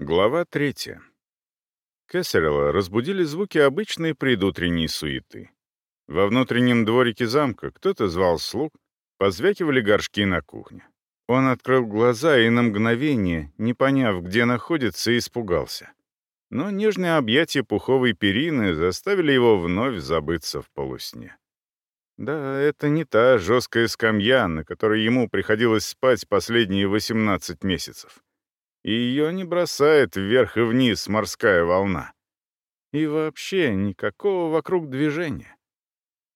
Глава третья. Кессерела разбудили звуки обычной предутренней суеты. Во внутреннем дворике замка кто-то звал слуг, позвякивали горшки на кухне. Он открыл глаза и на мгновение, не поняв, где находится, испугался. Но нежные объятия пуховой перины заставили его вновь забыться в полусне. Да, это не та жесткая скамья, на которой ему приходилось спать последние 18 месяцев и ее не бросает вверх и вниз морская волна. И вообще никакого вокруг движения.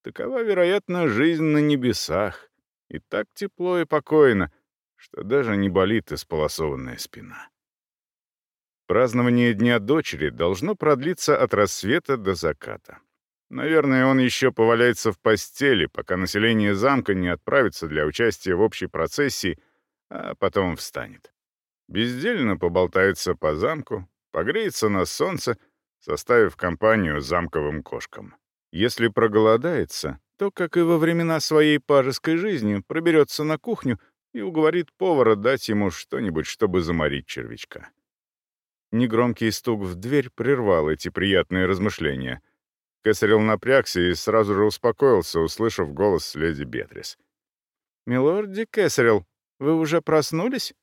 Такова, вероятно, жизнь на небесах. И так тепло и покойно, что даже не болит исполосованная спина. Празднование Дня дочери должно продлиться от рассвета до заката. Наверное, он еще поваляется в постели, пока население замка не отправится для участия в общей процессии, а потом встанет бездельно поболтается по замку, погреется на солнце, составив компанию замковым кошкам. Если проголодается, то, как и во времена своей пажеской жизни, проберется на кухню и уговорит повара дать ему что-нибудь, чтобы заморить червячка. Негромкий стук в дверь прервал эти приятные размышления. Кесарел напрягся и сразу же успокоился, услышав голос леди Бетрис. «Милорди Кесарел, вы уже проснулись?»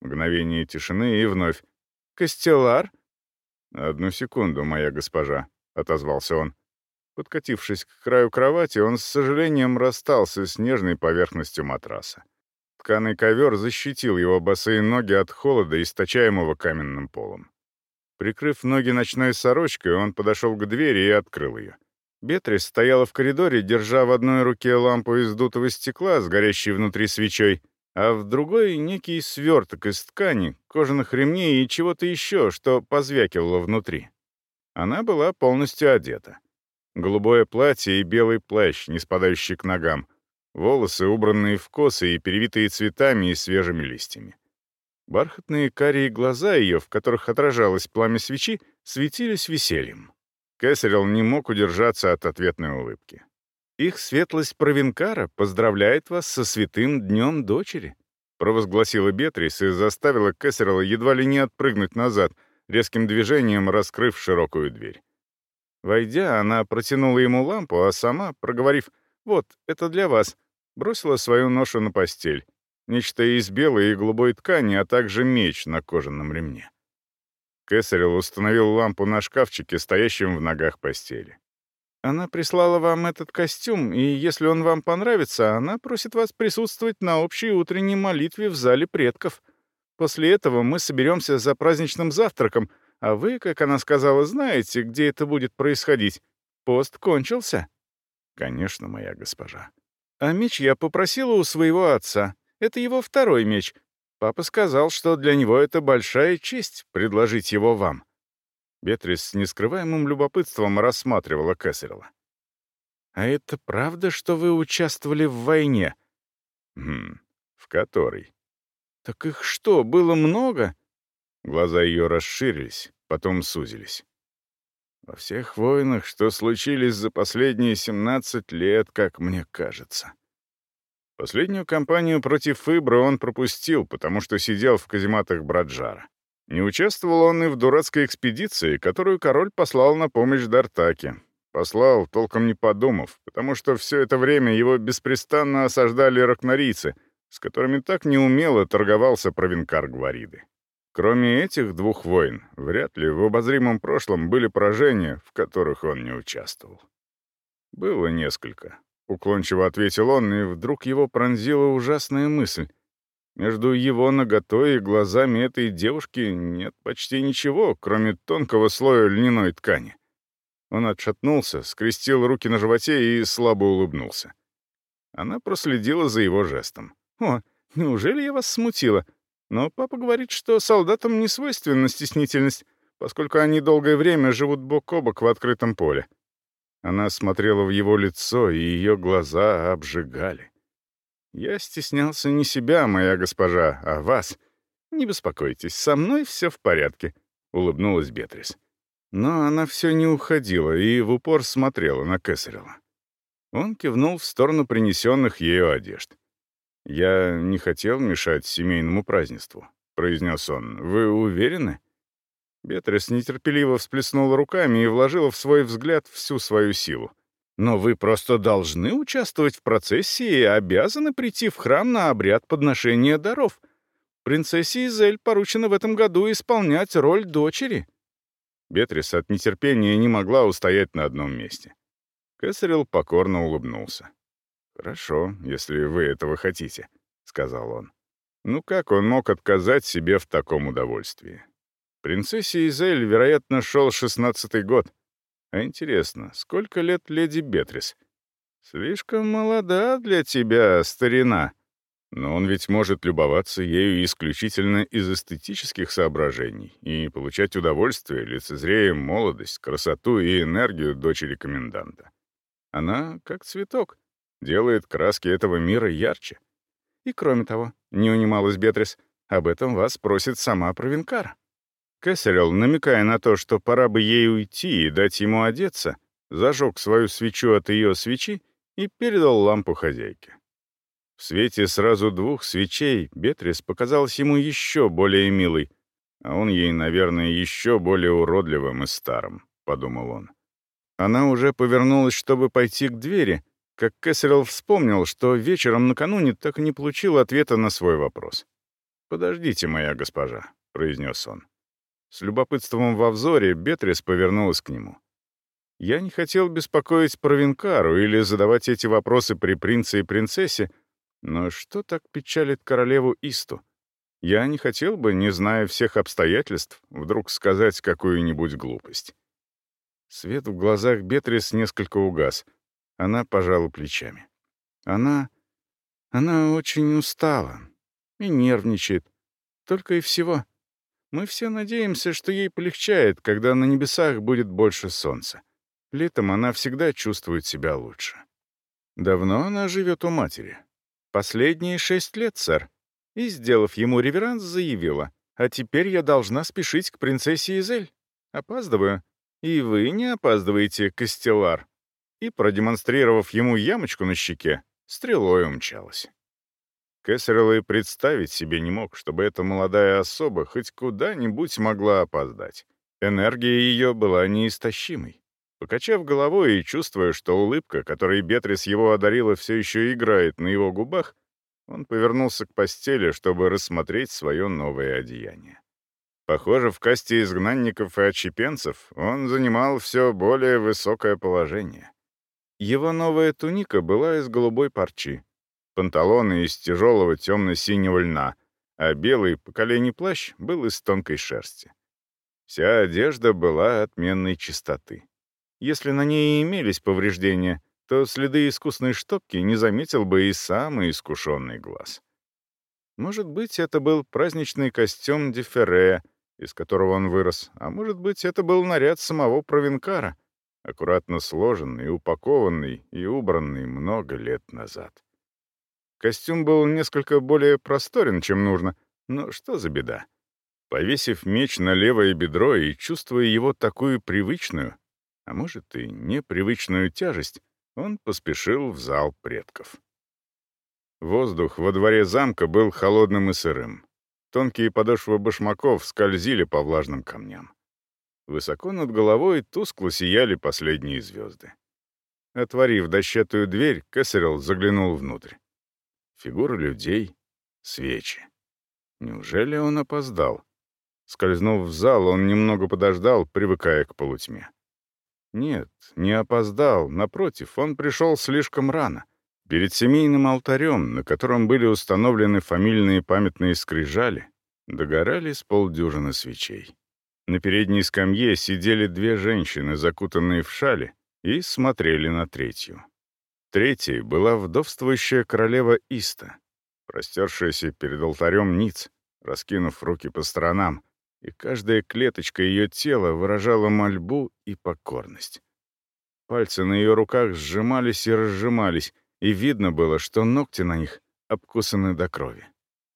Мгновение тишины и вновь. «Костелар?» «Одну секунду, моя госпожа», — отозвался он. Подкатившись к краю кровати, он с сожалением расстался с нежной поверхностью матраса. Тканый ковер защитил его босые ноги от холода, источаемого каменным полом. Прикрыв ноги ночной сорочкой, он подошел к двери и открыл ее. Бетрис стояла в коридоре, держа в одной руке лампу из дутого стекла с горящей внутри свечой, а в другой — некий сверток из ткани, кожаных ремней и чего-то еще, что позвякивало внутри. Она была полностью одета. Голубое платье и белый плащ, не спадающий к ногам, волосы, убранные в косы и перевитые цветами и свежими листьями. Бархатные карие глаза ее, в которых отражалось пламя свечи, светились весельем. Кэссерилл не мог удержаться от ответной улыбки. Их светлость Провинкара поздравляет вас со святым днем дочери», — провозгласила Бетрис и заставила Кессерла едва ли не отпрыгнуть назад, резким движением раскрыв широкую дверь. Войдя, она протянула ему лампу, а сама, проговорив «Вот, это для вас», бросила свою ношу на постель. Нечто из белой и голубой ткани, а также меч на кожаном ремне. Кесарел установил лампу на шкафчике, стоящем в ногах постели. Она прислала вам этот костюм, и если он вам понравится, она просит вас присутствовать на общей утренней молитве в зале предков. После этого мы соберемся за праздничным завтраком, а вы, как она сказала, знаете, где это будет происходить. Пост кончился». «Конечно, моя госпожа». «А меч я попросила у своего отца. Это его второй меч. Папа сказал, что для него это большая честь предложить его вам. Бетрис с нескрываемым любопытством рассматривала Кэссерла. «А это правда, что вы участвовали в войне?» «Хм, в которой?» «Так их что, было много?» Глаза ее расширились, потом сузились. «Во всех войнах, что случились за последние 17 лет, как мне кажется». Последнюю кампанию против Фибра он пропустил, потому что сидел в казематах Браджара. Не участвовал он и в дурацкой экспедиции, которую король послал на помощь Дартаке. Послал, толком не подумав, потому что все это время его беспрестанно осаждали ракнорийцы, с которыми так неумело торговался провинкар Гвариды. Кроме этих двух войн, вряд ли в обозримом прошлом были поражения, в которых он не участвовал. «Было несколько», — уклончиво ответил он, и вдруг его пронзила ужасная мысль. Между его наготой и глазами этой девушки нет почти ничего, кроме тонкого слоя льняной ткани. Он отшатнулся, скрестил руки на животе и слабо улыбнулся. Она проследила за его жестом. «О, неужели я вас смутила? Но папа говорит, что солдатам не свойственна стеснительность, поскольку они долгое время живут бок о бок в открытом поле». Она смотрела в его лицо, и ее глаза обжигали. Я стеснялся не себя, моя госпожа, а вас. Не беспокойтесь, со мной все в порядке», — улыбнулась Бетрис. Но она все не уходила и в упор смотрела на Кесарева. Он кивнул в сторону принесенных ею одежд. «Я не хотел мешать семейному празднеству», — произнес он. «Вы уверены?» Бетрис нетерпеливо всплеснула руками и вложила в свой взгляд всю свою силу. «Но вы просто должны участвовать в процессе и обязаны прийти в храм на обряд подношения даров. Принцессе Изель поручено в этом году исполнять роль дочери». Бетрис от нетерпения не могла устоять на одном месте. Кэссерилл покорно улыбнулся. «Хорошо, если вы этого хотите», — сказал он. Ну как он мог отказать себе в таком удовольствии? Принцессе Изель, вероятно, шел шестнадцатый год. А интересно, сколько лет леди Бетрис? Слишком молода для тебя, старина. Но он ведь может любоваться ею исключительно из эстетических соображений и получать удовольствие, лицезрея молодость, красоту и энергию дочери коменданта. Она, как цветок, делает краски этого мира ярче. И кроме того, не унималась Бетрис, об этом вас просит сама Провинкар. Кэссерилл, намекая на то, что пора бы ей уйти и дать ему одеться, зажег свою свечу от ее свечи и передал лампу хозяйке. В свете сразу двух свечей Бетрис показалась ему еще более милой, а он ей, наверное, еще более уродливым и старым, — подумал он. Она уже повернулась, чтобы пойти к двери, как Кэссерилл вспомнил, что вечером накануне так и не получил ответа на свой вопрос. «Подождите, моя госпожа», — произнес он. С любопытством во взоре Бетрис повернулась к нему. «Я не хотел беспокоить Провинкару или задавать эти вопросы при принце и принцессе, но что так печалит королеву Исту? Я не хотел бы, не зная всех обстоятельств, вдруг сказать какую-нибудь глупость». Свет в глазах Бетрис несколько угас — она пожала плечами. Она... она очень устала и нервничает. Только и всего. Мы все надеемся, что ей полегчает, когда на небесах будет больше солнца. Летом она всегда чувствует себя лучше. Давно она живет у матери. Последние шесть лет, сэр. И, сделав ему реверанс, заявила, «А теперь я должна спешить к принцессе Изель. Опаздываю. И вы не опаздываете, Костелар и, продемонстрировав ему ямочку на щеке, стрелой умчалась. Кэссерилл и представить себе не мог, чтобы эта молодая особа хоть куда-нибудь могла опоздать. Энергия ее была неистощимой. Покачав головой и чувствуя, что улыбка, которой Бетрис его одарила, все еще играет на его губах, он повернулся к постели, чтобы рассмотреть свое новое одеяние. Похоже, в касте изгнанников и отщепенцев он занимал все более высокое положение. Его новая туника была из голубой парчи, панталоны из тяжелого темно-синего льна, а белый по колени плащ был из тонкой шерсти. Вся одежда была отменной чистоты. Если на ней и имелись повреждения, то следы искусной штопки не заметил бы и самый искушенный глаз. Может быть, это был праздничный костюм Деферея, из которого он вырос, а может быть, это был наряд самого Провинкара, аккуратно сложенный, упакованный и убранный много лет назад. Костюм был несколько более просторен, чем нужно, но что за беда? Повесив меч на левое бедро и чувствуя его такую привычную, а может и непривычную тяжесть, он поспешил в зал предков. Воздух во дворе замка был холодным и сырым. Тонкие подошвы башмаков скользили по влажным камням. Высоко над головой тускло сияли последние звезды. Отворив дощатую дверь, Кэссерилл заглянул внутрь. Фигуры людей, свечи. Неужели он опоздал? Скользнув в зал, он немного подождал, привыкая к полутьме. Нет, не опоздал, напротив, он пришел слишком рано. Перед семейным алтарем, на котором были установлены фамильные памятные скрижали, догорали с полдюжины свечей. На передней скамье сидели две женщины, закутанные в шали, и смотрели на третью. Третьей была вдовствующая королева Иста, простершаяся перед алтарем ниц, раскинув руки по сторонам, и каждая клеточка ее тела выражала мольбу и покорность. Пальцы на ее руках сжимались и разжимались, и видно было, что ногти на них обкусаны до крови.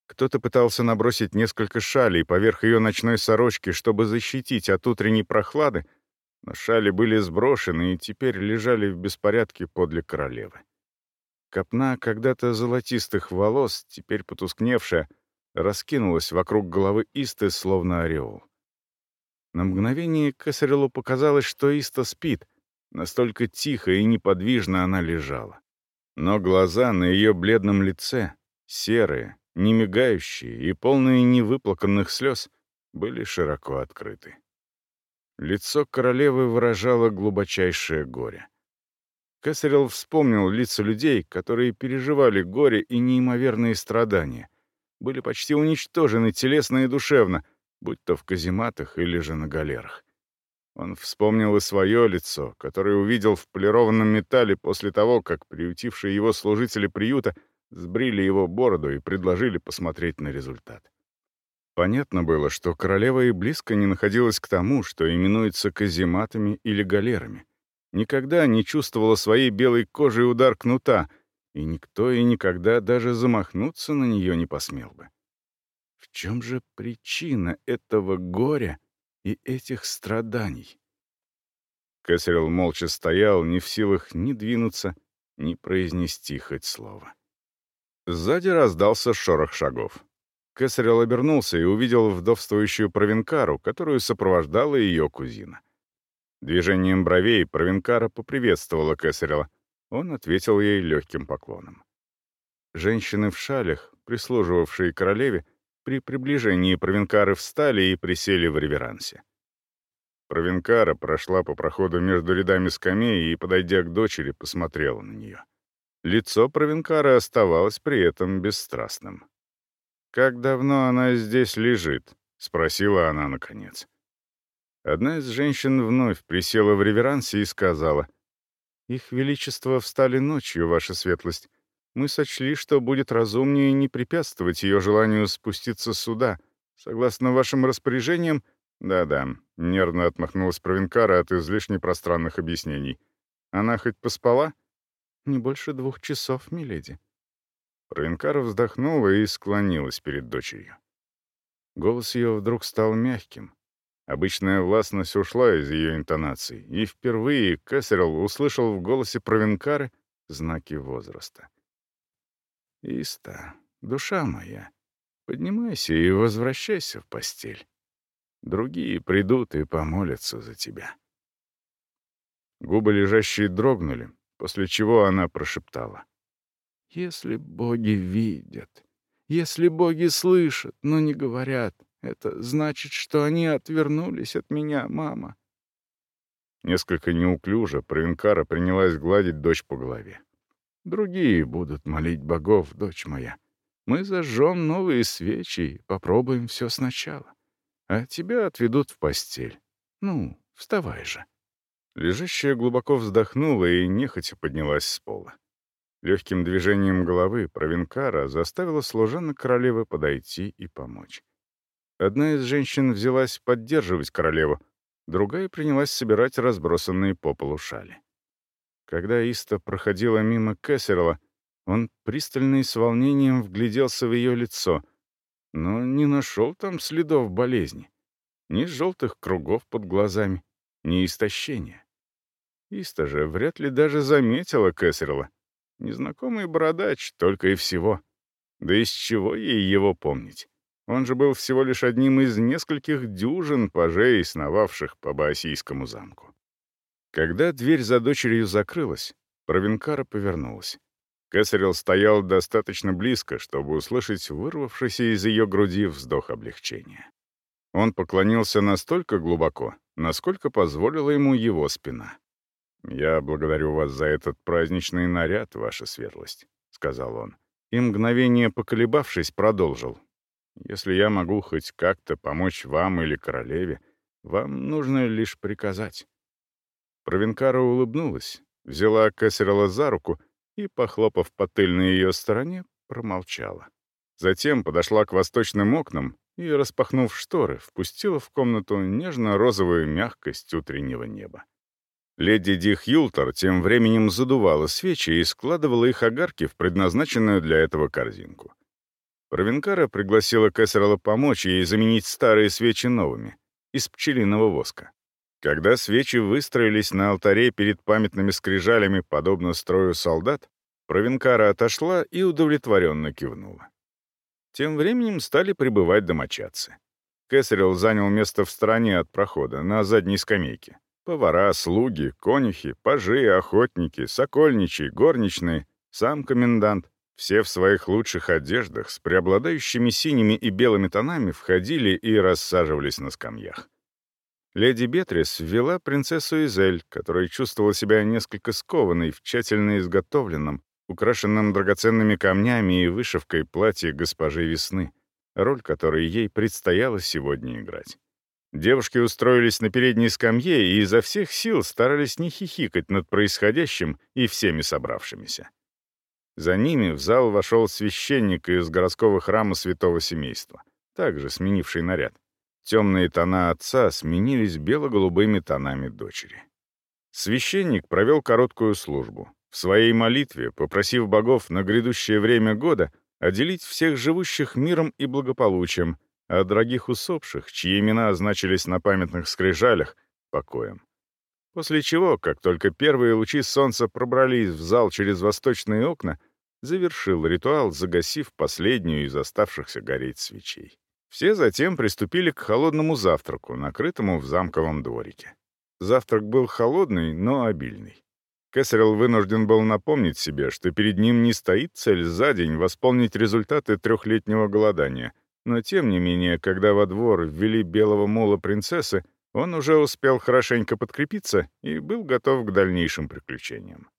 Кто-то пытался набросить несколько шалей поверх ее ночной сорочки, чтобы защитить от утренней прохлады, но шали были сброшены и теперь лежали в беспорядке подле королевы. Копна когда-то золотистых волос, теперь потускневшая, раскинулась вокруг головы Исты, словно ореол. На мгновение Кесарелу показалось, что Иста спит. Настолько тихо и неподвижно она лежала. Но глаза на ее бледном лице, серые, не мигающие и полные невыплаканных слез, были широко открыты. Лицо королевы выражало глубочайшее горе. Кесарел вспомнил лица людей, которые переживали горе и неимоверные страдания, были почти уничтожены телесно и душевно, будь то в казематах или же на галерах. Он вспомнил и свое лицо, которое увидел в полированном металле после того, как приютившие его служители приюта сбрили его бороду и предложили посмотреть на результат. Понятно было, что королева и близко не находилась к тому, что именуется казематами или галерами. Никогда не чувствовала своей белой кожей удар кнута, и никто и никогда даже замахнуться на нее не посмел бы. В чем же причина этого горя и этих страданий? Кесарел молча стоял, не в силах ни двинуться, ни произнести хоть слово. Сзади раздался шорох шагов. Кесарел обернулся и увидел вдовствующую Провинкару, которую сопровождала ее кузина. Движением бровей Провинкара поприветствовала Кесарела. Он ответил ей легким поклоном. Женщины в шалях, прислуживавшие королеве, при приближении Провинкары встали и присели в реверансе. Провинкара прошла по проходу между рядами скамей и, подойдя к дочери, посмотрела на нее. Лицо Провинкары оставалось при этом бесстрастным. «Как давно она здесь лежит?» — спросила она наконец. Одна из женщин вновь присела в реверансе и сказала, «Их Величество встали ночью, Ваша Светлость. Мы сочли, что будет разумнее не препятствовать ее желанию спуститься сюда. Согласно вашим распоряжениям...» «Да-да», — нервно отмахнулась Провинкара от излишне пространных объяснений. «Она хоть поспала?» «Не больше двух часов, миледи», Равенкара вздохнула и склонилась перед дочерью. Голос ее вдруг стал мягким. Обычная властность ушла из ее интонаций, и впервые Кэссерилл услышал в голосе Провенкары знаки возраста. «Иста, душа моя, поднимайся и возвращайся в постель. Другие придут и помолятся за тебя». Губы лежащие дрогнули, после чего она прошептала. Если боги видят, если боги слышат, но не говорят, это значит, что они отвернулись от меня, мама. Несколько неуклюже Провинкара принялась гладить дочь по голове. Другие будут молить богов, дочь моя. Мы зажжем новые свечи и попробуем все сначала. А тебя отведут в постель. Ну, вставай же. Лежащая глубоко вздохнула и нехотя поднялась с пола. Легким движением головы Провинкара заставила служанок королевы подойти и помочь. Одна из женщин взялась поддерживать королеву, другая принялась собирать разбросанные по полу шали. Когда Иста проходила мимо Кессерла, он пристально и с волнением вгляделся в ее лицо, но не нашел там следов болезни, ни желтых кругов под глазами, ни истощения. Иста же вряд ли даже заметила Кессерла, Незнакомый бородач только и всего. Да из чего ей его помнить? Он же был всего лишь одним из нескольких дюжин пажей, сновавших по Баосийскому замку. Когда дверь за дочерью закрылась, Провинкара повернулась. Кесарел стоял достаточно близко, чтобы услышать вырвавшийся из ее груди вздох облегчения. Он поклонился настолько глубоко, насколько позволила ему его спина. «Я благодарю вас за этот праздничный наряд, ваша светлость», — сказал он. И мгновение поколебавшись, продолжил. «Если я могу хоть как-то помочь вам или королеве, вам нужно лишь приказать». Провинкара улыбнулась, взяла Кессерла за руку и, похлопав по тыльной ее стороне, промолчала. Затем подошла к восточным окнам и, распахнув шторы, впустила в комнату нежно-розовую мягкость утреннего неба. Леди Ди Хьюлтер тем временем задувала свечи и складывала их огарки в предназначенную для этого корзинку. Провинкара пригласила Кессерла помочь ей заменить старые свечи новыми, из пчелиного воска. Когда свечи выстроились на алтаре перед памятными скрижалями, подобно строю солдат, Провинкара отошла и удовлетворенно кивнула. Тем временем стали прибывать домочадцы. Кесарел занял место в стороне от прохода, на задней скамейке. Повара, слуги, конюхи, пажи, охотники, сокольничий, горничные, сам комендант. Все в своих лучших одеждах с преобладающими синими и белыми тонами входили и рассаживались на скамьях. Леди Бетрис ввела принцессу Изель, которая чувствовала себя несколько скованной в тщательно изготовленном, украшенном драгоценными камнями и вышивкой платье госпожи Весны, роль которой ей предстояло сегодня играть. Девушки устроились на передней скамье и изо всех сил старались не хихикать над происходящим и всеми собравшимися. За ними в зал вошел священник из городского храма святого семейства, также сменивший наряд. Темные тона отца сменились бело-голубыми тонами дочери. Священник провел короткую службу, в своей молитве попросив богов на грядущее время года отделить всех живущих миром и благополучием, а дорогих усопших, чьи имена значились на памятных скрижалях, покоем. После чего, как только первые лучи солнца пробрались в зал через восточные окна, завершил ритуал, загасив последнюю из оставшихся гореть свечей. Все затем приступили к холодному завтраку, накрытому в замковом дворике. Завтрак был холодный, но обильный. Кесарел вынужден был напомнить себе, что перед ним не стоит цель за день восполнить результаты трехлетнего голодания, но тем не менее, когда во двор ввели белого мула принцессы, он уже успел хорошенько подкрепиться и был готов к дальнейшим приключениям.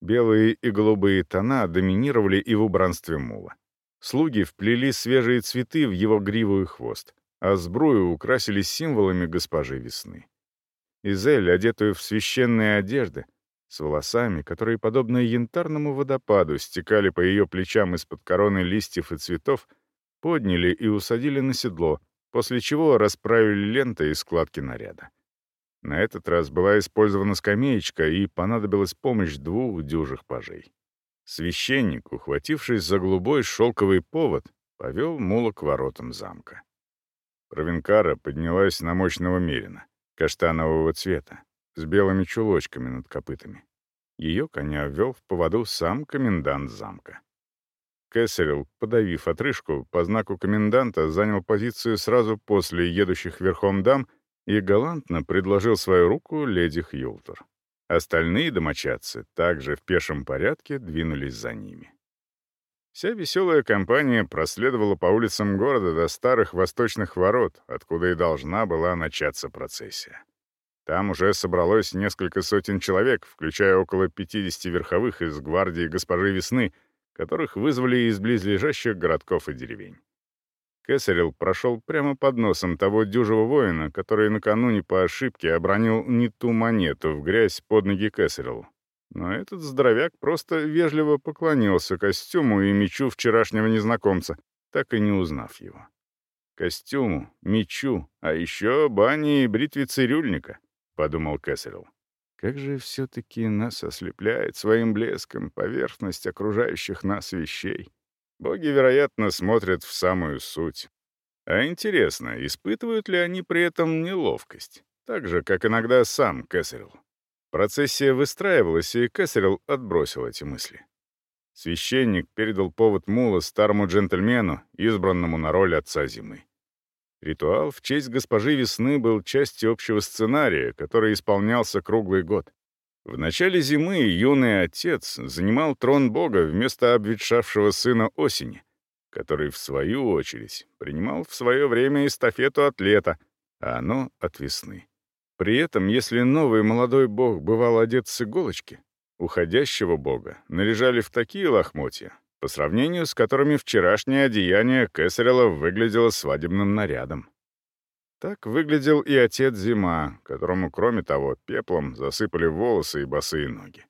Белые и голубые тона доминировали и в убранстве мула. Слуги вплели свежие цветы в его гриву и хвост, а сбрую украсили символами госпожи весны. Изель, одетую в священные одежды, с волосами, которые, подобно янтарному водопаду, стекали по ее плечам из-под короны листьев и цветов, подняли и усадили на седло, после чего расправили ленты и складки наряда. На этот раз была использована скамеечка, и понадобилась помощь двух дюжих пажей. Священник, ухватившись за голубой шелковый повод, повел мула к воротам замка. Провинкара поднялась на мощного мерина, каштанового цвета, с белыми чулочками над копытами. Ее коня ввел в поводу сам комендант замка. Кэссерилл, подавив отрыжку, по знаку коменданта занял позицию сразу после едущих верхом дам и галантно предложил свою руку леди Хьюлтер. Остальные домочадцы также в пешем порядке двинулись за ними. Вся веселая компания проследовала по улицам города до старых восточных ворот, откуда и должна была начаться процессия. Там уже собралось несколько сотен человек, включая около 50 верховых из гвардии госпожи Весны — которых вызвали из близлежащих городков и деревень. Кесарел прошел прямо под носом того дюжего воина, который накануне по ошибке обронил не ту монету в грязь под ноги Кесарелу. Но этот здоровяк просто вежливо поклонился костюму и мечу вчерашнего незнакомца, так и не узнав его. Костюму, мечу, а еще бане и бритве цирюльника, — подумал Кесарел. Как же все-таки нас ослепляет своим блеском поверхность окружающих нас вещей. Боги, вероятно, смотрят в самую суть. А интересно, испытывают ли они при этом неловкость? Так же, как иногда сам Кэссерилл. Процессия выстраивалась, и Кэссерилл отбросил эти мысли. Священник передал повод мула старому джентльмену, избранному на роль отца зимы. Ритуал в честь госпожи Весны был частью общего сценария, который исполнялся круглый год. В начале зимы юный отец занимал трон бога вместо обветшавшего сына осени, который, в свою очередь, принимал в свое время эстафету от лета, а оно — от весны. При этом, если новый молодой бог бывал одет с иголочки, уходящего бога наряжали в такие лохмотья, по сравнению с которыми вчерашнее одеяние Кесарела выглядело свадебным нарядом. Так выглядел и отец Зима, которому, кроме того, пеплом засыпали волосы и босые ноги.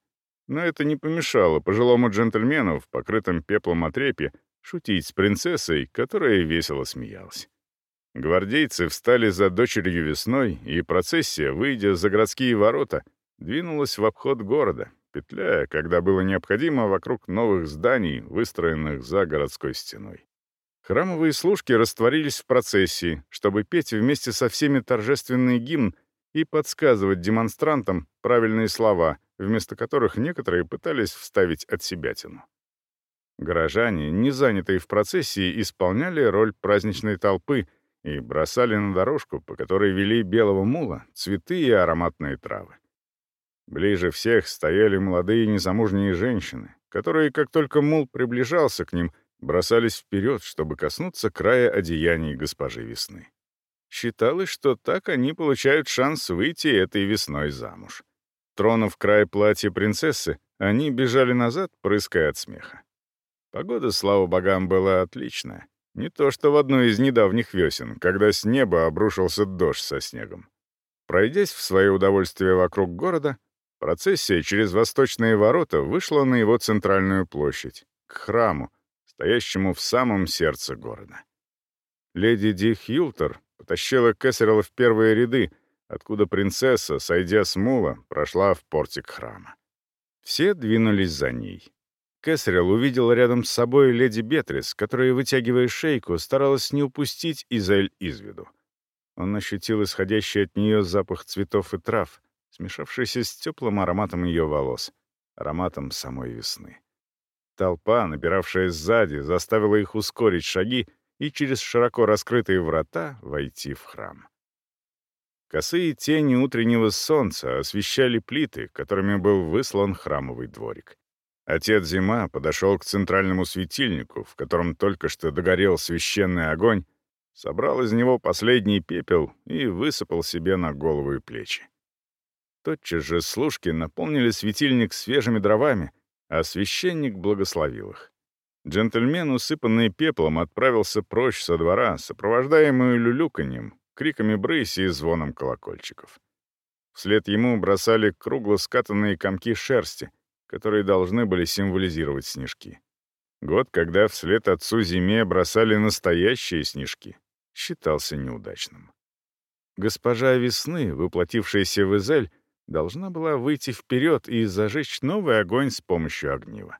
Но это не помешало пожилому джентльмену в покрытом пеплом отрепе шутить с принцессой, которая весело смеялась. Гвардейцы встали за дочерью весной, и процессия, выйдя за городские ворота, двинулась в обход города, петляя, когда было необходимо, вокруг новых зданий, выстроенных за городской стеной. Храмовые служки растворились в процессии, чтобы петь вместе со всеми торжественный гимн и подсказывать демонстрантам правильные слова, вместо которых некоторые пытались вставить от себятину. Горожане, не занятые в процессии, исполняли роль праздничной толпы и бросали на дорожку, по которой вели белого мула, цветы и ароматные травы. Ближе всех стояли молодые незамужние женщины, которые, как только мул приближался к ним, бросались вперед, чтобы коснуться края одеяний госпожи весны. Считалось, что так они получают шанс выйти этой весной замуж. Тронув край платья принцессы, они бежали назад, прыская от смеха. Погода, слава богам, была отличная. Не то что в одной из недавних весен, когда с неба обрушился дождь со снегом. Пройдясь в свое удовольствие вокруг города, процессия через восточные ворота вышла на его центральную площадь, к храму, стоящему в самом сердце города. Леди Ди Хьюлтер потащила Кэссерилла в первые ряды, откуда принцесса, сойдя с мула, прошла в портик храма. Все двинулись за ней. Кэссерилл увидел рядом с собой леди Бетрис, которая, вытягивая шейку, старалась не упустить Изель из виду. Он ощутил исходящий от нее запах цветов и трав, смешавшийся с теплым ароматом ее волос, ароматом самой весны. Толпа, набиравшая сзади, заставила их ускорить шаги и через широко раскрытые врата войти в храм. Косые тени утреннего солнца освещали плиты, которыми был выслан храмовый дворик. Отец Зима подошел к центральному светильнику, в котором только что догорел священный огонь, собрал из него последний пепел и высыпал себе на голову и плечи. Тотчас же служки наполнили светильник свежими дровами, а священник благословил их. Джентльмен, усыпанный пеплом, отправился прочь со двора, сопровождаемый люлюканьем, криками брыси и звоном колокольчиков. Вслед ему бросали кругло скатанные комки шерсти — которые должны были символизировать снежки. Год, когда вслед отцу зиме бросали настоящие снежки, считался неудачным. Госпожа весны, воплотившаяся в Изель, должна была выйти вперед и зажечь новый огонь с помощью огнива.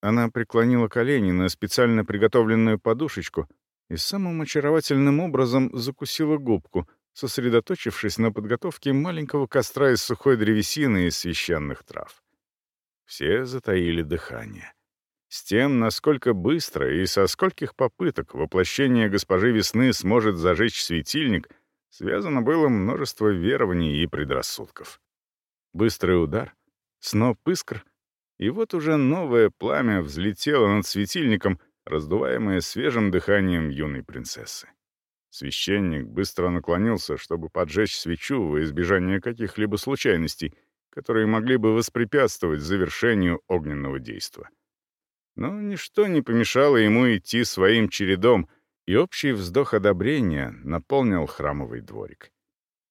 Она преклонила колени на специально приготовленную подушечку и самым очаровательным образом закусила губку, сосредоточившись на подготовке маленького костра из сухой древесины и священных трав. Все затаили дыхание. С тем, насколько быстро и со скольких попыток воплощение госпожи Весны сможет зажечь светильник, связано было множество верований и предрассудков. Быстрый удар, сноп искр, и вот уже новое пламя взлетело над светильником, раздуваемое свежим дыханием юной принцессы. Священник быстро наклонился, чтобы поджечь свечу во избежание каких-либо случайностей — которые могли бы воспрепятствовать завершению огненного действа. Но ничто не помешало ему идти своим чередом, и общий вздох одобрения наполнил храмовый дворик.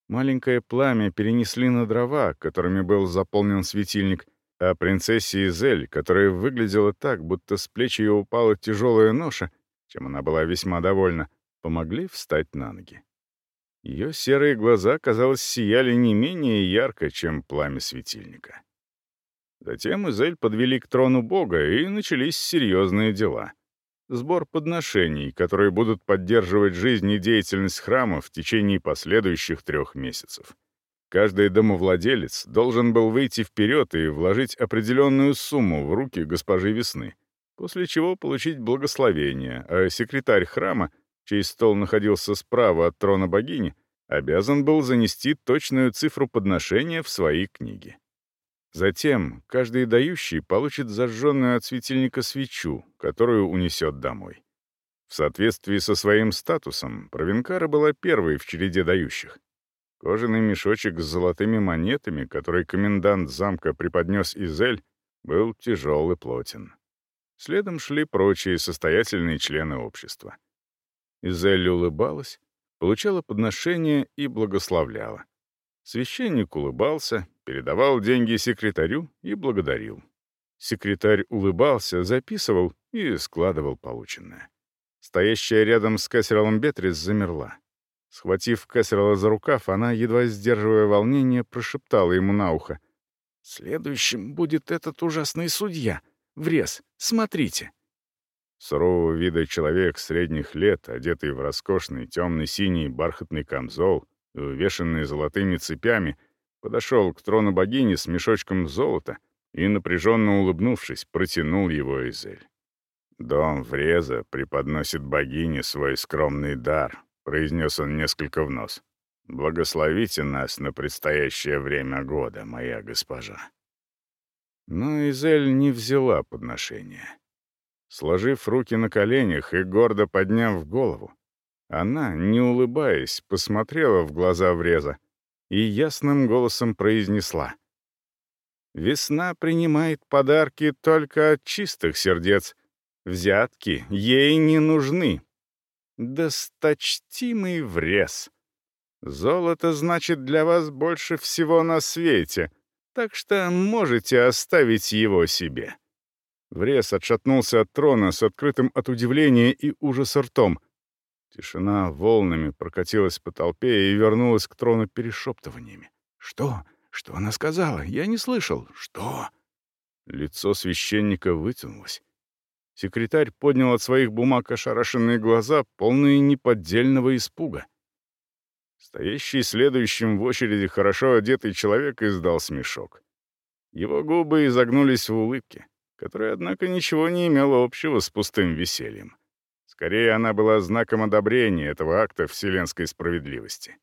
Маленькое пламя перенесли на дрова, которыми был заполнен светильник, а принцессе Изель, которая выглядела так, будто с плеч ее упала тяжелая ноша, чем она была весьма довольна, помогли встать на ноги. Ее серые глаза, казалось, сияли не менее ярко, чем пламя светильника. Затем Изель подвели к трону бога, и начались серьезные дела. Сбор подношений, которые будут поддерживать жизнь и деятельность храма в течение последующих трех месяцев. Каждый домовладелец должен был выйти вперед и вложить определенную сумму в руки госпожи Весны, после чего получить благословение, а секретарь храма — чей стол находился справа от трона богини, обязан был занести точную цифру подношения в свои книги. Затем каждый дающий получит зажженную от светильника свечу, которую унесет домой. В соответствии со своим статусом, Провенкара была первой в череде дающих. Кожаный мешочек с золотыми монетами, который комендант замка преподнес Изель, был тяжел и плотен. Следом шли прочие состоятельные члены общества. Изелли улыбалась, получала подношения и благословляла. Священник улыбался, передавал деньги секретарю и благодарил. Секретарь улыбался, записывал и складывал полученное. Стоящая рядом с Кассералом Бетрис замерла. Схватив Кассерала за рукав, она, едва сдерживая волнение, прошептала ему на ухо. «Следующим будет этот ужасный судья. Врез, смотрите!» Сурового вида человек средних лет, одетый в роскошный темный синий бархатный камзол увешанный золотыми цепями, подошел к трону богини с мешочком золота и, напряженно улыбнувшись, протянул его Изель. Дом Вреза преподносит богине свой скромный дар, произнес он несколько в нос. «Благословите нас на предстоящее время года, моя госпожа». Но Изель не взяла подношения. Сложив руки на коленях и гордо подняв голову, она, не улыбаясь, посмотрела в глаза Вреза и ясным голосом произнесла. «Весна принимает подарки только от чистых сердец. Взятки ей не нужны. Досточтимый Врез. Золото значит для вас больше всего на свете, так что можете оставить его себе». Врез отшатнулся от трона с открытым от удивления и ужаса ртом. Тишина волнами прокатилась по толпе и вернулась к трону перешептываниями. «Что? Что она сказала? Я не слышал. Что?» Лицо священника вытянулось. Секретарь поднял от своих бумаг ошарашенные глаза, полные неподдельного испуга. Стоящий следующим в очереди хорошо одетый человек издал смешок. Его губы изогнулись в улыбке которая, однако, ничего не имела общего с пустым весельем. Скорее, она была знаком одобрения этого акта вселенской справедливости.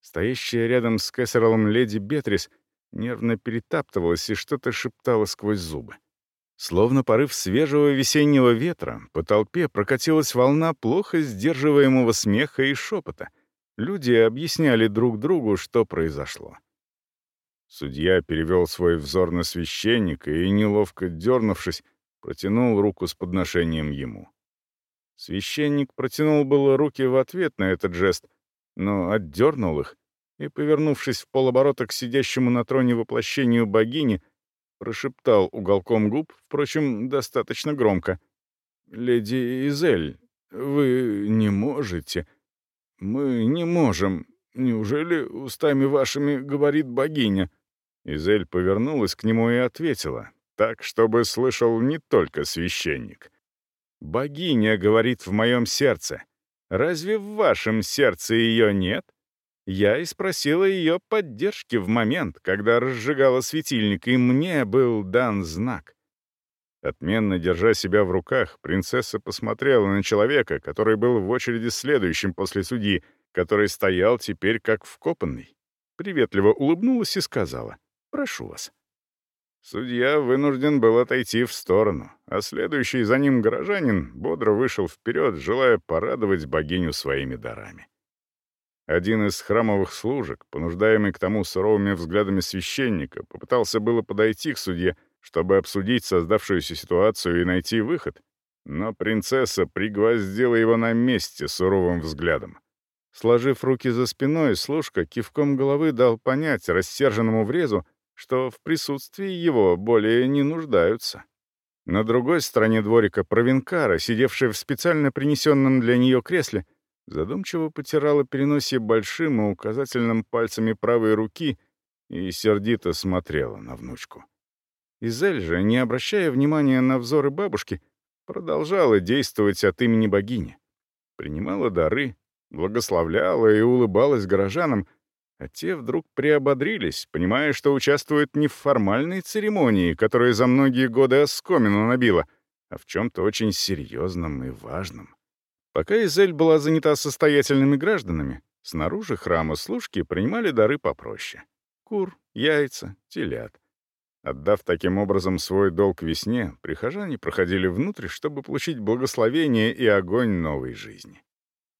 Стоящая рядом с Кэссерлом леди Бетрис нервно перетаптывалась и что-то шептала сквозь зубы. Словно порыв свежего весеннего ветра, по толпе прокатилась волна плохо сдерживаемого смеха и шепота. Люди объясняли друг другу, что произошло. Судья перевел свой взор на священника и, неловко дернувшись, протянул руку с подношением ему. Священник протянул было руки в ответ на этот жест, но отдернул их и, повернувшись в полоборота к сидящему на троне воплощению богини, прошептал уголком губ, впрочем, достаточно громко. «Леди Изель, вы не можете. Мы не можем. Неужели устами вашими говорит богиня?» Изель повернулась к нему и ответила, так, чтобы слышал не только священник. «Богиня говорит в моем сердце. Разве в вашем сердце ее нет?» Я и спросила ее поддержки в момент, когда разжигала светильник, и мне был дан знак. Отменно держа себя в руках, принцесса посмотрела на человека, который был в очереди следующим после судьи, который стоял теперь как вкопанный. Приветливо улыбнулась и сказала, Прошу вас». Судья вынужден был отойти в сторону, а следующий за ним горожанин бодро вышел вперед, желая порадовать богиню своими дарами. Один из храмовых служек, понуждаемый к тому суровыми взглядами священника, попытался было подойти к судье, чтобы обсудить создавшуюся ситуацию и найти выход, но принцесса пригвоздила его на месте суровым взглядом. Сложив руки за спиной, служка кивком головы дал понять рассерженному врезу, что в присутствии его более не нуждаются. На другой стороне дворика провинкара, сидевшая в специально принесенном для нее кресле, задумчиво потирала переносе большим и указательным пальцами правой руки и сердито смотрела на внучку. Изель же, не обращая внимания на взоры бабушки, продолжала действовать от имени богини. Принимала дары, благословляла и улыбалась горожанам, а те вдруг приободрились, понимая, что участвуют не в формальной церемонии, которая за многие годы оскомину набила, а в чем-то очень серьезном и важном. Пока Изель была занята состоятельными гражданами, снаружи храма служки принимали дары попроще. Кур, яйца, телят. Отдав таким образом свой долг весне, прихожане проходили внутрь, чтобы получить благословение и огонь новой жизни.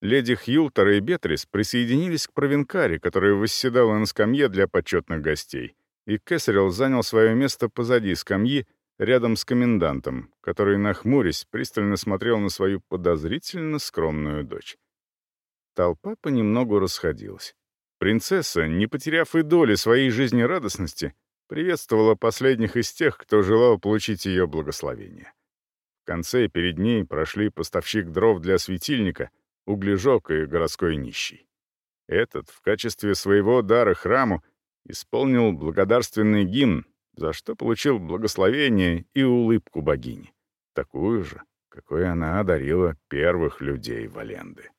Леди Хьюлтер и Бетрис присоединились к провинкаре, которая восседала на скамье для почетных гостей, и Кесарел занял свое место позади скамьи, рядом с комендантом, который, нахмурясь, пристально смотрел на свою подозрительно скромную дочь. Толпа понемногу расходилась. Принцесса, не потеряв и доли своей жизнерадостности, приветствовала последних из тех, кто желал получить ее благословение. В конце перед ней прошли поставщик дров для светильника — углежок и городской нищий. Этот в качестве своего дара храму исполнил благодарственный гимн, за что получил благословение и улыбку богини, такую же, какой она одарила первых людей Валенды.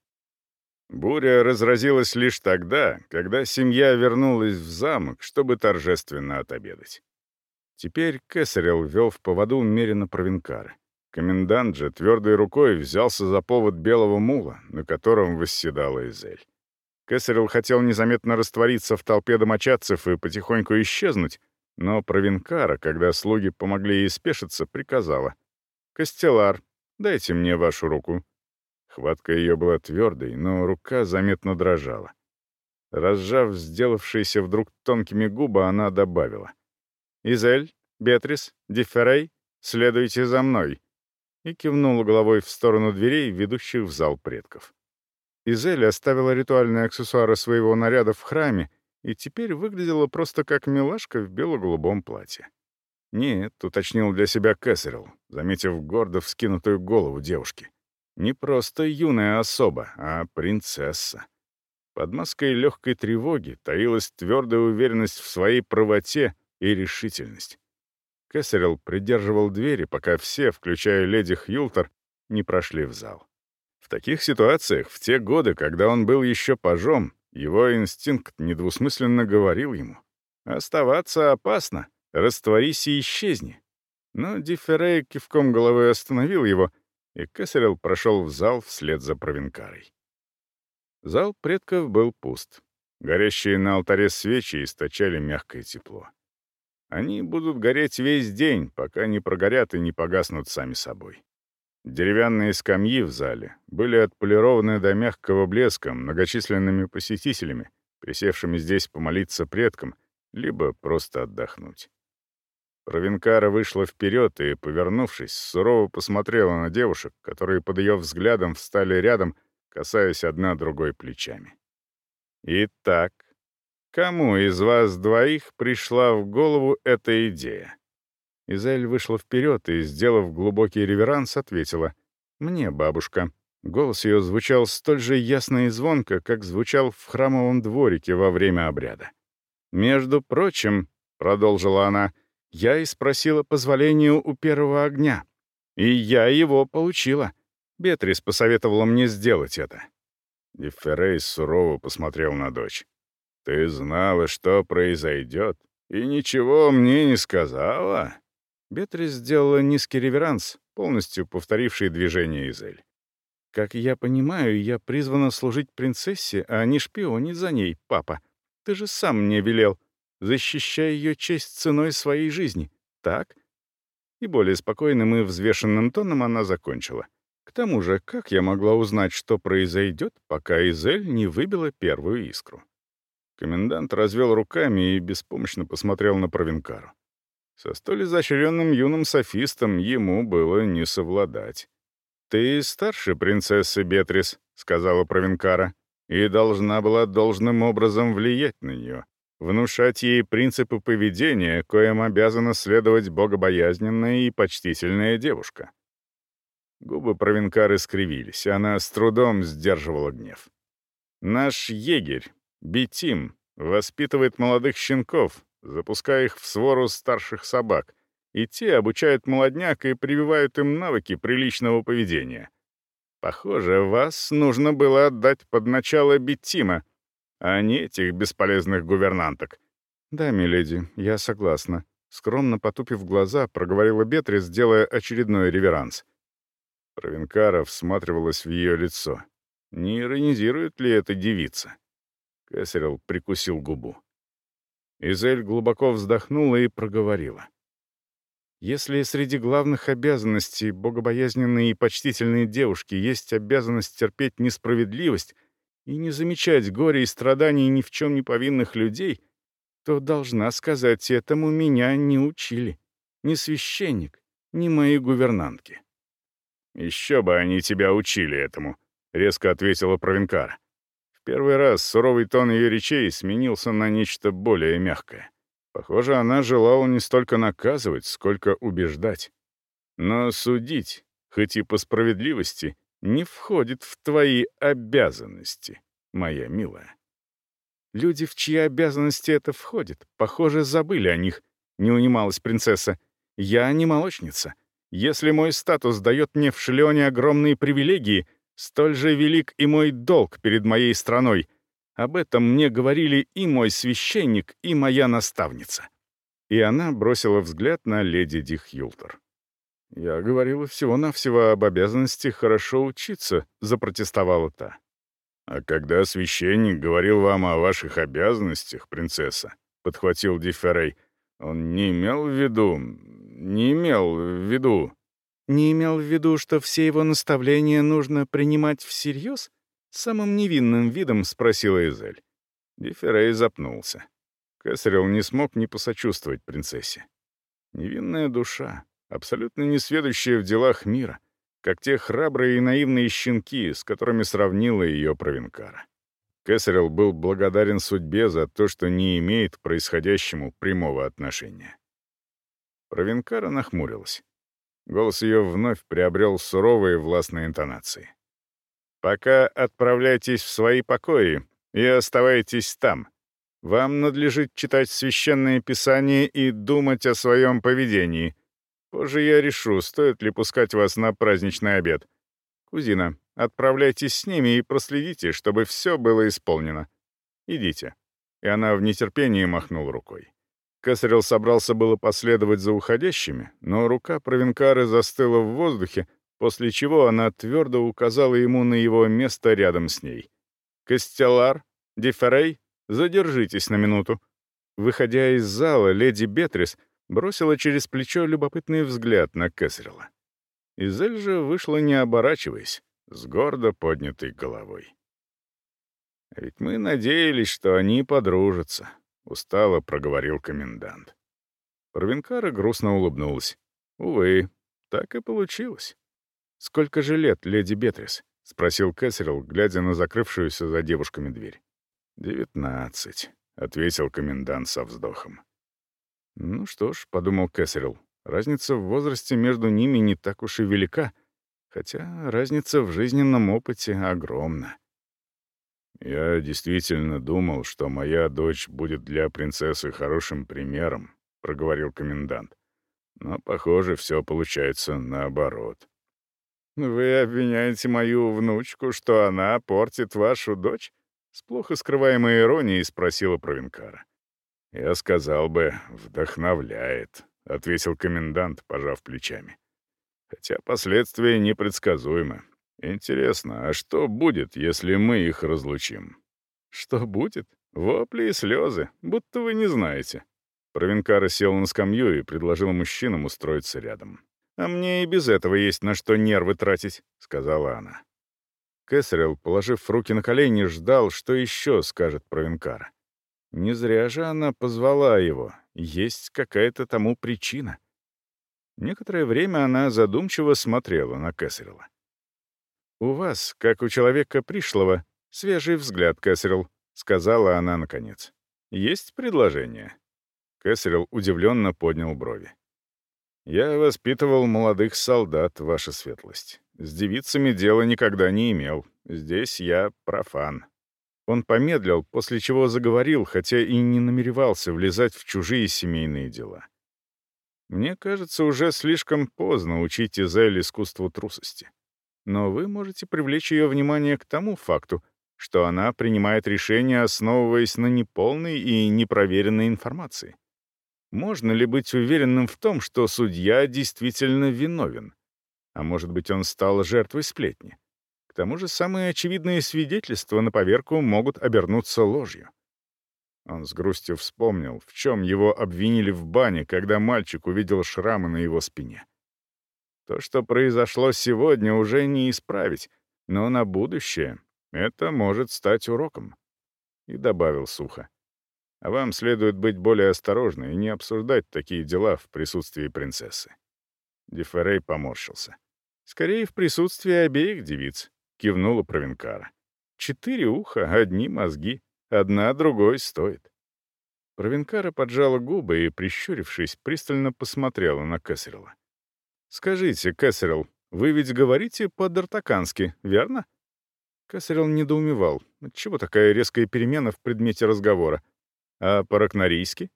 Буря разразилась лишь тогда, когда семья вернулась в замок, чтобы торжественно отобедать. Теперь Кесарел вел в поводу мерено провинкары Комендант же твердой рукой взялся за повод белого мула, на котором восседала Изель. Кесарел хотел незаметно раствориться в толпе домочадцев и потихоньку исчезнуть, но Провинкара, когда слуги помогли ей спешиться, приказала. «Костелар, дайте мне вашу руку». Хватка ее была твердой, но рука заметно дрожала. Разжав сделавшиеся вдруг тонкими губы, она добавила. «Изель, Бетрис, Дифферей, следуйте за мной и кивнула головой в сторону дверей, ведущих в зал предков. Изель оставила ритуальные аксессуары своего наряда в храме и теперь выглядела просто как милашка в бело-голубом платье. «Нет», — уточнил для себя Кэссерилл, заметив гордо вскинутую голову девушки. «Не просто юная особа, а принцесса». Под маской легкой тревоги таилась твердая уверенность в своей правоте и решительность. Кэссерилл придерживал двери, пока все, включая леди Хьюлтер, не прошли в зал. В таких ситуациях, в те годы, когда он был еще пажом, его инстинкт недвусмысленно говорил ему «Оставаться опасно, растворись и исчезни». Но Дифферей кивком головы остановил его, и Кэссерилл прошел в зал вслед за провинкарой. Зал предков был пуст. Горящие на алтаре свечи источали мягкое тепло. Они будут гореть весь день, пока не прогорят и не погаснут сами собой. Деревянные скамьи в зале были отполированы до мягкого блеска многочисленными посетителями, присевшими здесь помолиться предкам, либо просто отдохнуть. Провинкара вышла вперед и, повернувшись, сурово посмотрела на девушек, которые под ее взглядом встали рядом, касаясь одна другой плечами. «Итак, Кому из вас двоих пришла в голову эта идея?» Изель вышла вперед и, сделав глубокий реверанс, ответила. «Мне, бабушка». Голос ее звучал столь же ясно и звонко, как звучал в храмовом дворике во время обряда. «Между прочим», — продолжила она, — «я и спросила позволения у первого огня. И я его получила. Бетрис посоветовала мне сделать это». Дифферей сурово посмотрел на дочь. Ты знала, что произойдет, и ничего мне не сказала?» Бетрис сделала низкий реверанс, полностью повторивший движение Изель. «Как я понимаю, я призвана служить принцессе, а не шпионить за ней, папа. Ты же сам мне велел, защищай ее честь ценой своей жизни, так?» И более спокойным и взвешенным тоном она закончила. «К тому же, как я могла узнать, что произойдет, пока Изель не выбила первую искру?» Комендант развел руками и беспомощно посмотрел на Провинкару. Со столь изощренным юным софистом ему было не совладать. «Ты старше принцессы Бетрис», — сказала Провинкара, «и должна была должным образом влиять на нее, внушать ей принципы поведения, коим обязана следовать богобоязненная и почтительная девушка». Губы Провинкары скривились, она с трудом сдерживала гнев. «Наш егерь Битим воспитывает молодых щенков, запуская их в свору старших собак, и те обучают молодняк и прививают им навыки приличного поведения. Похоже, вас нужно было отдать под начало Битима, а не этих бесполезных гувернанток. «Да, миледи, я согласна», — скромно потупив глаза, проговорила Бетрис, делая очередной реверанс. Провинкара всматривалась в ее лицо. Не иронизирует ли эта девица? Кесарел прикусил губу. Изель глубоко вздохнула и проговорила. Если среди главных обязанностей богобоязненной и почтительной девушки есть обязанность терпеть несправедливость и не замечать горе и страданий ни в чем не повинных людей, то, должна сказать, этому меня не учили. Ни священник, ни мои гувернантки. «Еще бы они тебя учили этому», — резко ответила Провинкара первый раз суровый тон ее речей сменился на нечто более мягкое. Похоже, она желала не столько наказывать, сколько убеждать. Но судить, хоть и по справедливости, не входит в твои обязанности, моя милая. Люди, в чьи обязанности это входит, похоже, забыли о них, не унималась принцесса. Я не молочница. Если мой статус дает мне в Шлеоне огромные привилегии, Столь же велик и мой долг перед моей страной. Об этом мне говорили и мой священник, и моя наставница». И она бросила взгляд на леди Дихюлтер. «Я говорила всего-навсего об обязанности хорошо учиться», — запротестовала та. «А когда священник говорил вам о ваших обязанностях, принцесса», — подхватил Дифферей, — «он не имел в виду... не имел в виду...» «Не имел в виду, что все его наставления нужно принимать всерьез?» — самым невинным видом спросила Изель. Дифферей запнулся. Кесарел не смог не посочувствовать принцессе. Невинная душа, абсолютно несведущая в делах мира, как те храбрые и наивные щенки, с которыми сравнила ее Провинкара. Кесарел был благодарен судьбе за то, что не имеет к происходящему прямого отношения. Провинкара нахмурилась. Голос ее вновь приобрел суровые властные интонации. «Пока отправляйтесь в свои покои и оставайтесь там. Вам надлежит читать священное писание и думать о своем поведении. Позже я решу, стоит ли пускать вас на праздничный обед. Кузина, отправляйтесь с ними и проследите, чтобы все было исполнено. Идите». И она в нетерпении махнула рукой. Кесарел собрался было последовать за уходящими, но рука Провинкары застыла в воздухе, после чего она твердо указала ему на его место рядом с ней. «Костелар, Диферей, задержитесь на минуту». Выходя из зала, леди Бетрис бросила через плечо любопытный взгляд на Кесарела. Изель же вышла, не оборачиваясь, с гордо поднятой головой. А ведь мы надеялись, что они подружатся. — устало проговорил комендант. Парвенкара грустно улыбнулась. «Увы, так и получилось». «Сколько же лет, леди Бетрис?» — спросил Кэссерилл, глядя на закрывшуюся за девушками дверь. «Девятнадцать», — ответил комендант со вздохом. «Ну что ж», — подумал Кэссерилл, — «разница в возрасте между ними не так уж и велика, хотя разница в жизненном опыте огромна». «Я действительно думал, что моя дочь будет для принцессы хорошим примером», — проговорил комендант. «Но, похоже, все получается наоборот». «Вы обвиняете мою внучку, что она портит вашу дочь?» С плохо скрываемой иронией спросила Провинкара. «Я сказал бы, вдохновляет», — ответил комендант, пожав плечами. «Хотя последствия непредсказуемы. Интересно, а что будет, если мы их разлучим? Что будет? Вопли и слезы, будто вы не знаете. Провинкара сел на скамью и предложил мужчинам устроиться рядом. «А мне и без этого есть на что нервы тратить», — сказала она. Кэссерилл, положив руки на колени, ждал, что еще скажет Провинкара. Не зря же она позвала его. Есть какая-то тому причина. Некоторое время она задумчиво смотрела на Кэссерилла. «У вас, как у человека пришлого, свежий взгляд, Кэссерилл», — сказала она наконец. «Есть предложение?» Кэссерилл удивленно поднял брови. «Я воспитывал молодых солдат, ваша светлость. С девицами дела никогда не имел. Здесь я профан». Он помедлил, после чего заговорил, хотя и не намеревался влезать в чужие семейные дела. «Мне кажется, уже слишком поздно учить Изель искусству трусости но вы можете привлечь ее внимание к тому факту, что она принимает решения, основываясь на неполной и непроверенной информации. Можно ли быть уверенным в том, что судья действительно виновен? А может быть, он стал жертвой сплетни? К тому же самые очевидные свидетельства на поверку могут обернуться ложью. Он с грустью вспомнил, в чем его обвинили в бане, когда мальчик увидел шрамы на его спине. То, что произошло сегодня, уже не исправить, но на будущее это может стать уроком. И добавил сухо. А вам следует быть более осторожны и не обсуждать такие дела в присутствии принцессы. Деферей поморщился. «Скорее, в присутствии обеих девиц», — кивнула Провинкара. «Четыре уха, одни мозги. Одна другой стоит». Провинкара поджала губы и, прищурившись, пристально посмотрела на Кэссерилла. «Скажите, Кэссерилл, вы ведь говорите по-дартакански, верно?» Кэссерилл недоумевал. Отчего такая резкая перемена в предмете разговора? А по-ракнарийски?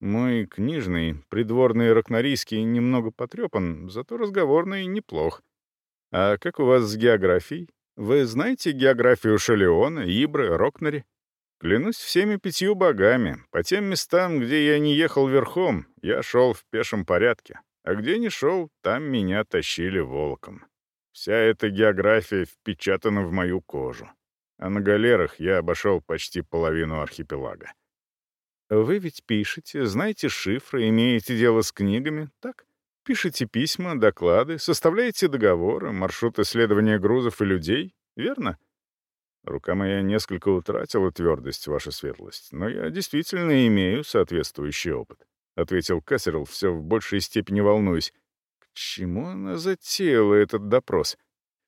Мой книжный, придворный ракнарийский немного потрепан, зато разговорный неплох. А как у вас с географией? Вы знаете географию Шалеона, Ибры, Рокнари? Клянусь всеми пятью богами, по тем местам, где я не ехал верхом, я шел в пешем порядке А где не шел, там меня тащили волком. Вся эта география впечатана в мою кожу. А на галерах я обошел почти половину архипелага. Вы ведь пишете, знаете шифры, имеете дело с книгами, так? Пишете письма, доклады, составляете договоры, маршрут исследования грузов и людей, верно? Рука моя несколько утратила твердость, ваша светлость, но я действительно имею соответствующий опыт», — ответил Кассерл, все в большей степени волнуясь. «К чему она затеяла этот допрос?»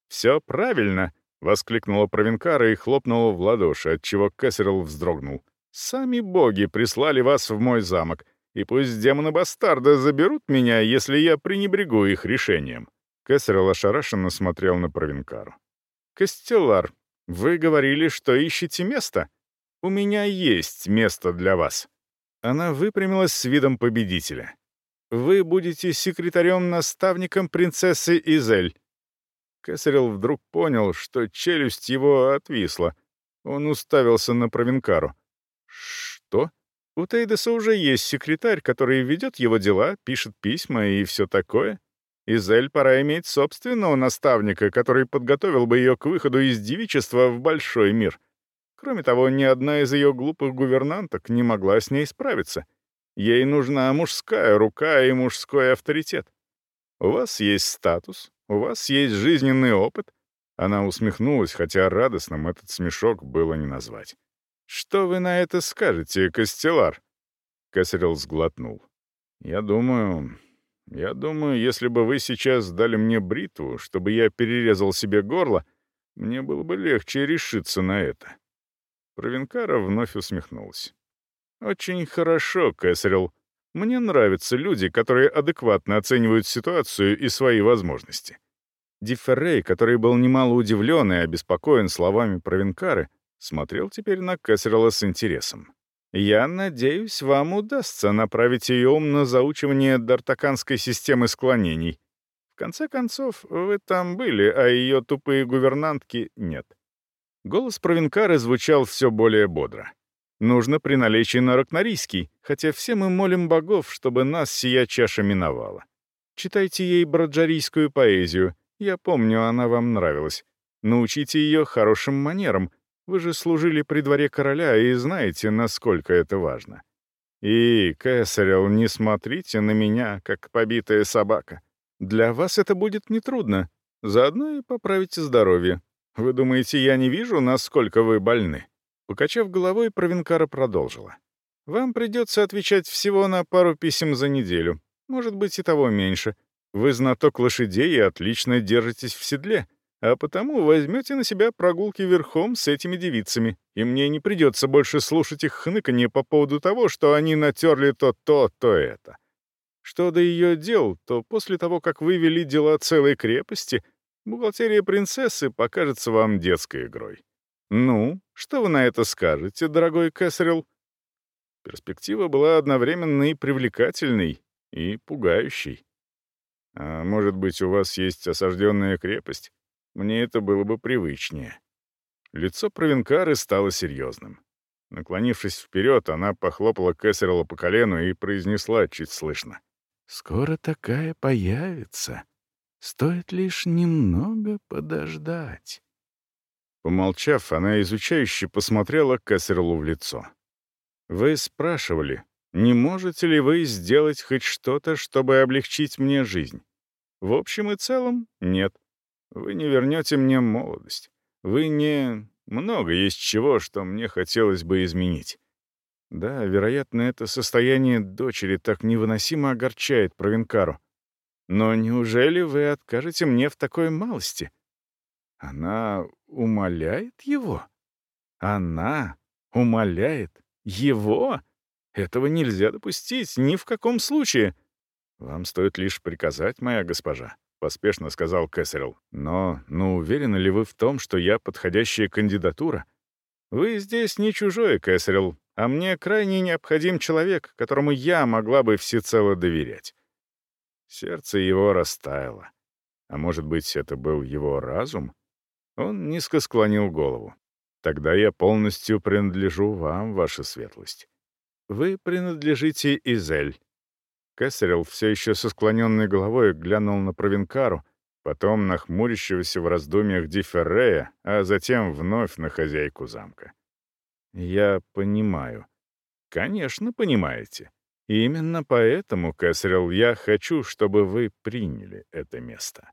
«Все правильно!» — воскликнула Провинкара и хлопнула в ладоши, отчего Кассерл вздрогнул. «Сами боги прислали вас в мой замок, и пусть демоны-бастарда заберут меня, если я пренебрегу их решением». Кассерл ошарашенно смотрел на Провинкару. «Костелар, вы говорили, что ищете место? У меня есть место для вас». Она выпрямилась с видом победителя. «Вы будете секретарем-наставником принцессы Изель». Кесарел вдруг понял, что челюсть его отвисла. Он уставился на Провинкару. «Что? У Тейдеса уже есть секретарь, который ведет его дела, пишет письма и все такое?» Изель пора иметь собственного наставника, который подготовил бы ее к выходу из девичества в большой мир. Кроме того, ни одна из ее глупых гувернанток не могла с ней справиться. Ей нужна мужская рука и мужской авторитет. У вас есть статус, у вас есть жизненный опыт. Она усмехнулась, хотя радостным этот смешок было не назвать. «Что вы на это скажете, Костелар?» Кесарел сглотнул. «Я думаю, я думаю, если бы вы сейчас дали мне бритву, чтобы я перерезал себе горло, мне было бы легче решиться на это». Провинкара вновь усмехнулась. «Очень хорошо, Кэссерилл. Мне нравятся люди, которые адекватно оценивают ситуацию и свои возможности». Дифферрей, который был немало удивлен и обеспокоен словами Провинкары, смотрел теперь на Кэссерилла с интересом. Я надеюсь, вам удастся направить ее ум на заучивание дартаканской системы склонений. В конце концов, вы там были, а ее тупые гувернантки нет. Голос Провинкары звучал все более бодро. Нужно приналечь и на Ракнарийский, хотя все мы молим богов, чтобы нас сия чаша миновала. Читайте ей браджарийскую поэзию, я помню, она вам нравилась. Научите ее хорошим манерам, вы же служили при дворе короля и знаете, насколько это важно. И, Кэссерилл, не смотрите на меня, как побитая собака. Для вас это будет нетрудно. Заодно и поправите здоровье. Вы думаете, я не вижу, насколько вы больны?» Покачав головой, Провинкара продолжила. «Вам придется отвечать всего на пару писем за неделю. Может быть, и того меньше. Вы знаток лошадей и отлично держитесь в седле а потому возьмете на себя прогулки верхом с этими девицами, и мне не придется больше слушать их хныканье по поводу того, что они натерли то то, то это. Что до ее дел, то после того, как вы вели дела целой крепости, бухгалтерия принцессы покажется вам детской игрой. Ну, что вы на это скажете, дорогой Кэссерилл? Перспектива была одновременно и привлекательной, и пугающей. А может быть, у вас есть осажденная крепость? Мне это было бы привычнее. Лицо Провинкары стало серьезным. Наклонившись вперед, она похлопала Кэссерла по колену и произнесла чуть слышно. «Скоро такая появится. Стоит лишь немного подождать». Помолчав, она изучающе посмотрела Кэссерлу в лицо. «Вы спрашивали, не можете ли вы сделать хоть что-то, чтобы облегчить мне жизнь? В общем и целом, нет. Вы не вернете мне молодость. Вы не... Много есть чего, что мне хотелось бы изменить. Да, вероятно, это состояние дочери так невыносимо огорчает Провинкару. Но неужели вы откажете мне в такой малости? Она умоляет его? Она умоляет его? Этого нельзя допустить ни в каком случае. Вам стоит лишь приказать, моя госпожа. — поспешно сказал Кэссерилл. «Но, ну, уверены ли вы в том, что я подходящая кандидатура? Вы здесь не чужой, Кэссерилл, а мне крайне необходим человек, которому я могла бы всецело доверять». Сердце его растаяло. А может быть, это был его разум? Он низко склонил голову. «Тогда я полностью принадлежу вам, ваша светлость. Вы принадлежите Изель. Кесарел все еще со склоненной головой глянул на Провинкару, потом на хмурящегося в раздумьях Диферрея, а затем вновь на хозяйку замка. «Я понимаю». «Конечно, понимаете. Именно поэтому, Кесарел, я хочу, чтобы вы приняли это место».